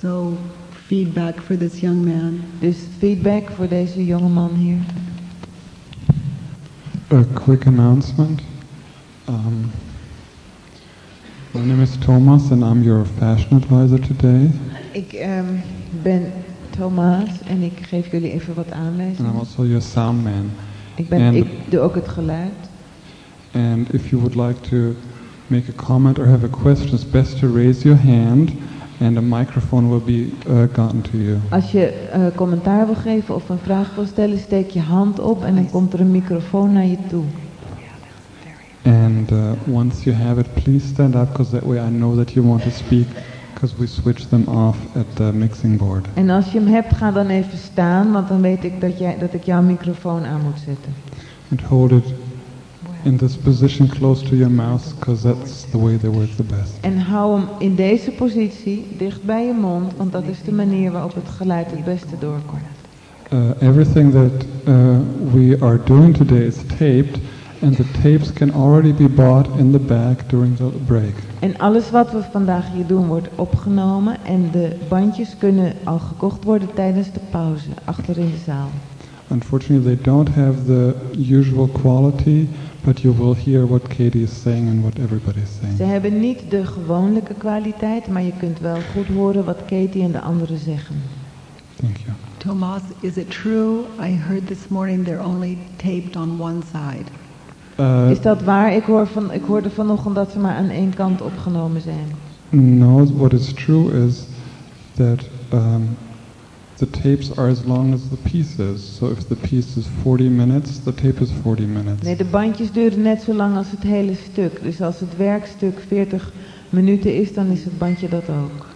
So, feedback for this young man. Dus feedback voor deze jonge man hier. A quick announcement. Um, my name is Thomas and I'm your fashion advisor today. Ik ehm, ben Thomas en ik geef jullie even wat And I'm aanwijzingen. also your sound man. Ik, ben, en- ik doe ook het geluid. And if you would like to make a comment or have a question, it's best to raise your hand and a microphone will be uh, gotten to you. Als je eh, commentaar wil geven of een vraag wil stellen, steek je hand op en dan komt er een microfoon naar je toe. And uh, once you have it, please stand up because that way I know that you want to speak because we switch them off at the mixing board. En als je hem hebt, ga dan even staan, want dan weet ik dat, jij, dat ik jouw microfoon aan moet zetten. And hold it in this position close to your mouth because that's the way they work the best. En hou hem in deze positie, dicht bij je mond, want dat is de manier waarop het geluid het beste doorkomt. Uh, everything that uh, we are doing today is taped, and the tapes can already be bought in the back during the break. En alles wat we vandaag hier doen wordt opgenomen en de bandjes kunnen al gekocht worden tijdens de pauze achter in de zaal. Unfortunately, they don't have the usual quality, but you will hear what Katie is saying and what everybody is Ze saying. hebben niet de gewone kwaliteit, maar je kunt wel goed horen wat Katie en de anderen zeggen. Thank you. Tomas, is it true? I heard this morning they're only taped on one side. Uh, Is dat waar? Ik, hoor van, ik hoorde vanochtend dat ze maar aan één kant opgenomen zijn. no, what is true is that um, the tapes are as long as the piece is. So if the piece is 40 minutes, the tape is 40 minutes. Nee, de bandjes duren net zo lang als het hele stuk. Dus als het werkstuk 40 minuten is, dan is het bandje dat ook.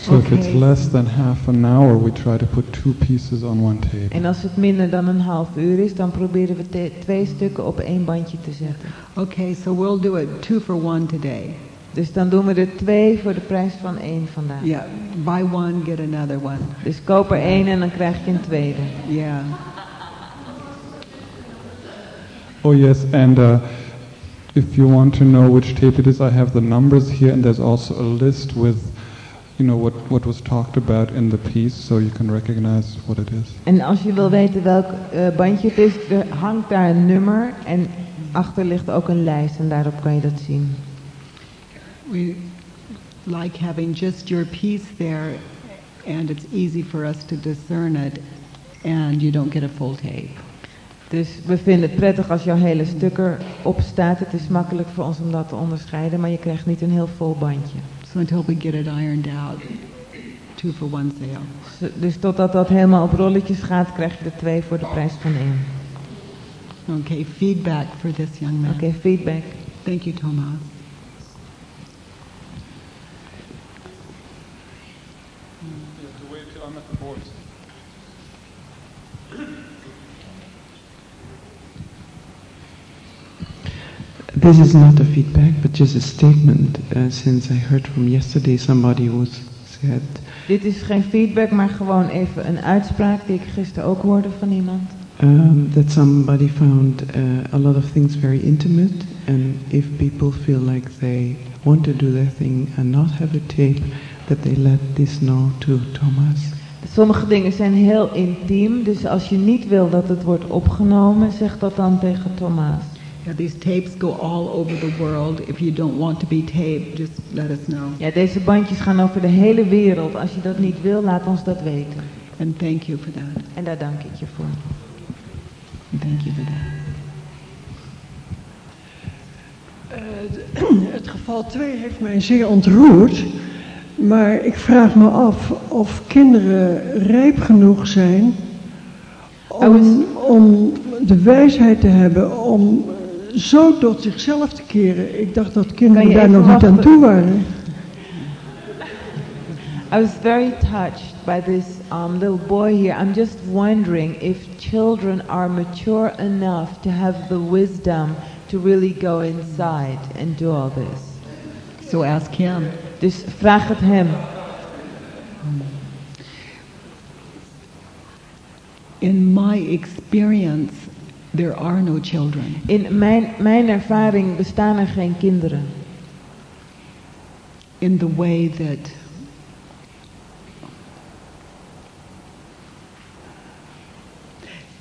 So if it's less than half an hour, we try to put two pieces on one tape. En als het minder dan een half uur is, dan proberen we te- twee stukken op één bandje te zetten. Okay, so we'll do it two for one today. Dus dan doen we er twee voor de prijs van één vandaag. Yeah, buy one, get another one. Dus koop er één en dan krijg je een tweede. Yeah. Oh yes, and uh, if you want to know which tape it is, I have the numbers here, and there's also a list with, you know, what, what was talked about in the piece, so you can recognize what it is. En als je wil weten welk eh, bandje het is, er hangt daar een nummer en achter ligt ook een lijst en daarop kan je dat zien. We like having just your piece there, and it's easy for us to discern it, and you don't get a full tape. Dus we vinden het prettig als jouw hele stuk erop staat. Het is makkelijk voor ons om dat te onderscheiden, maar je krijgt niet een heel vol bandje. So until we get it ironed out, two for one sale. Dus- totdat dat helemaal op rolletjes gaat, krijg je er twee voor de prijs van één. Okay, feedback for this young man. Oké, feedback. Thank you, Thomas. This is not a feedback, but just a statement. Uh, since I heard from yesterday, somebody was said Dit is geen feedback, maar gewoon even een uitspraak die ik gisteren ook hoorde van iemand. um, that somebody found uh, a lot of things very intimate, and if people feel like they want to do their thing and not have a tape, that they let this know to Thomas. Sommige dingen zijn heel intiem, dus als je niet wil dat het wordt opgenomen, zeg dat dan tegen Thomas. Yeah, these tapes go all over the world. If you don't want to be taped, just let us know. Ja, deze bandjes gaan over de hele wereld. Als je dat niet wil, laat ons dat weten. And thank you for that. En daar dank ik je voor. Thank you for that. Eh, Het geval 2 heeft mij zeer ontroerd. Maar ik vraag me af of kinderen rijp genoeg zijn om, om de wijsheid te hebben om zo tot zichzelf te keren. Ik dacht dat kinderen daar nog niet aan toe waren. I was very touched by this um, little boy here. I'm just wondering if children are mature enough to have the wisdom to really go inside and do all this. So ask him. Dus vraag het hem. In my experience, there are no children. In mijn, mijn ervaring bestaan er geen kinderen. in the way that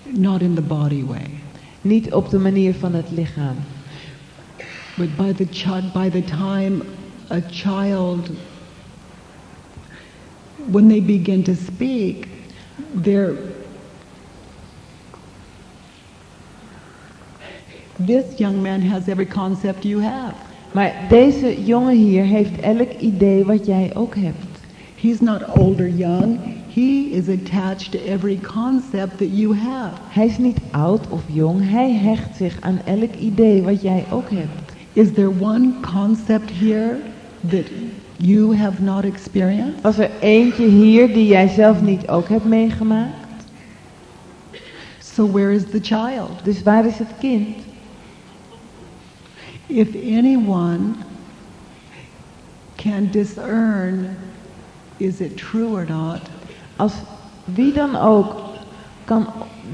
not in the body way Niet op de manier van het lichaam. but by the child by the time a child when they begin to speak they're this young man has every concept you have Maar deze jongen hier heeft elk idee wat jij ook hebt. He's not old or young. He is attached to every concept that you have. Hij is niet oud of jong, hij hecht zich aan elk idee wat jij ook hebt. Is there one concept here that you have not experienced? Was er eentje hier die jij zelf niet ook hebt meegemaakt? So where is the child? Dus waar is het kind? If anyone can discern is it true or not, Als wie dan ook kan,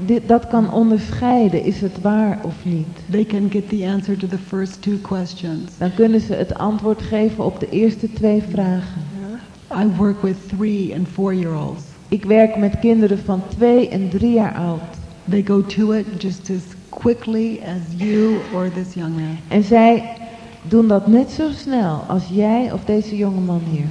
dit, dat kan onderscheiden, is het waar of niet? they can get the answer to the first two questions. Dan kunnen ze het antwoord geven op de eerste twee vragen. I work with three and four year olds. Ik werk met kinderen van twee en drie jaar oud. They go to it just as quickly as you or this young man. En zij doen dat net zo snel als jij of deze jongeman hier.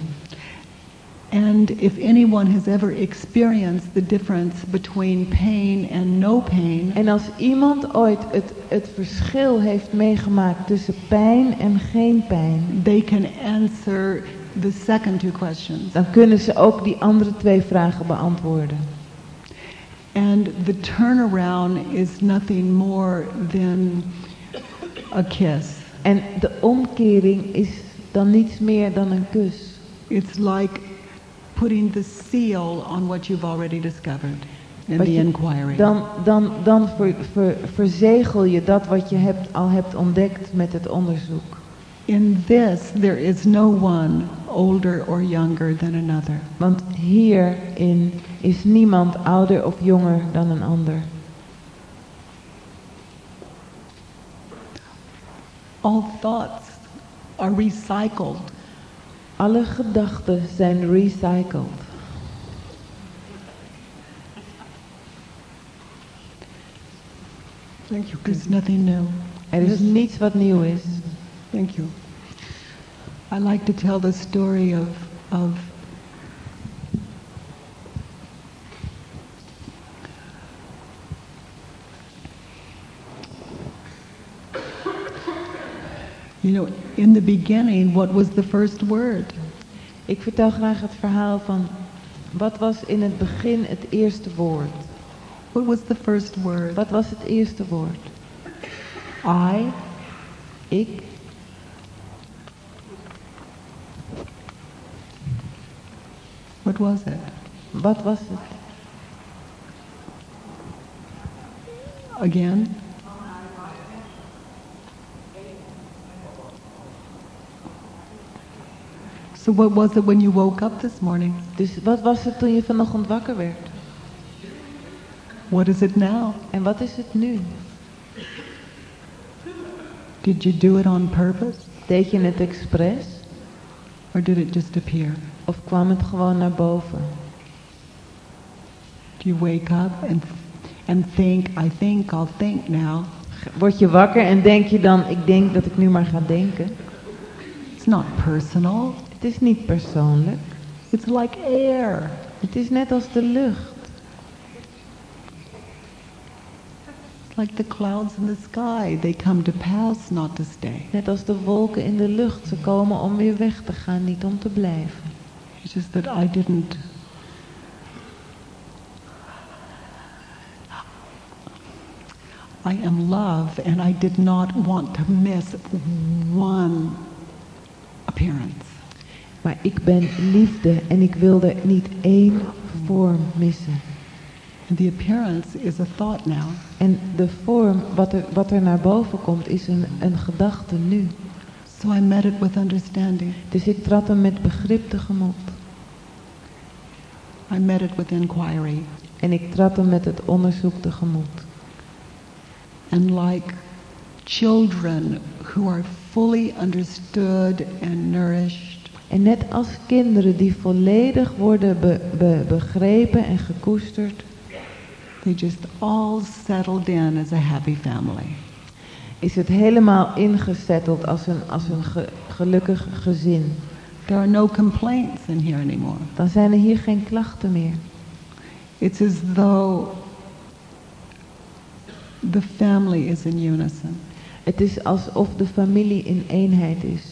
And if anyone has ever experienced the difference between pain and no pain, En als iemand ooit het, het verschil heeft meegemaakt tussen pijn en geen pijn, they can answer the second two questions. dan kunnen ze ook die andere twee vragen beantwoorden. And the turnaround is nothing more than a kiss. En de omkering is dan niets meer dan een kus. It's like putting the seal on what you've already discovered in the inquiry. Dan, dan, dan ver, ver- verzegel je dat wat je hebt, al hebt ontdekt met het onderzoek. In this, there is no one older or younger than another. Want hierin is niemand ouder of jonger dan een ander. All thoughts are recycled. Alle gedachten zijn recycled. Thank you. There's nothing new. Er is niets wat nieuw is. Thank you. I like to tell the story of, of You know, in the beginning, what was the first word? Ik vertel graag het verhaal van wat was in het begin het eerste woord. What was the first word? Wat was het eerste woord? I, Ik. What was it? What was it? Again? So what was it when you woke up this morning? Dus wat was het toen je vanochtend wakker werd? What is it now? En wat is het nu? Did you do it on purpose Deed je het expres? Or did it just appear? Of kwam het gewoon naar boven? Do you wake up and and think, I think I'll think now? Word je wakker en denk je dan, ik denk dat ik nu maar ga denken? It's not personal. Het is niet persoonlijk. It's like air. Het is net als de lucht. Like the clouds in the sky. They come to pass, not to stay. Net als de wolken in de lucht. Ze komen om weer weg te gaan, niet om te blijven. It's just that I didn't. I am love, and I did not want to miss one appearance. Maar ik ben liefde en ik wilde niet één vorm missen. The appearance is a thought now. En de vorm, wat er, wat er naar boven komt, is een, een gedachte nu. So I met it with understanding. Dus ik trad hem met begrip tegemoet. I met it with inquiry. En ik trad hem met het onderzoek tegemoet. And like children who are fully understood and nourished, En net als kinderen die volledig worden be- be- begrepen en gekoesterd, they just all settled in as a happy family. is het helemaal ingezetteld als een, als een ge- gelukkig gezin. There are no complaints in here anymore. Dan zijn er hier geen klachten meer. It's as though the family is in unison. Het is alsof de familie in eenheid is.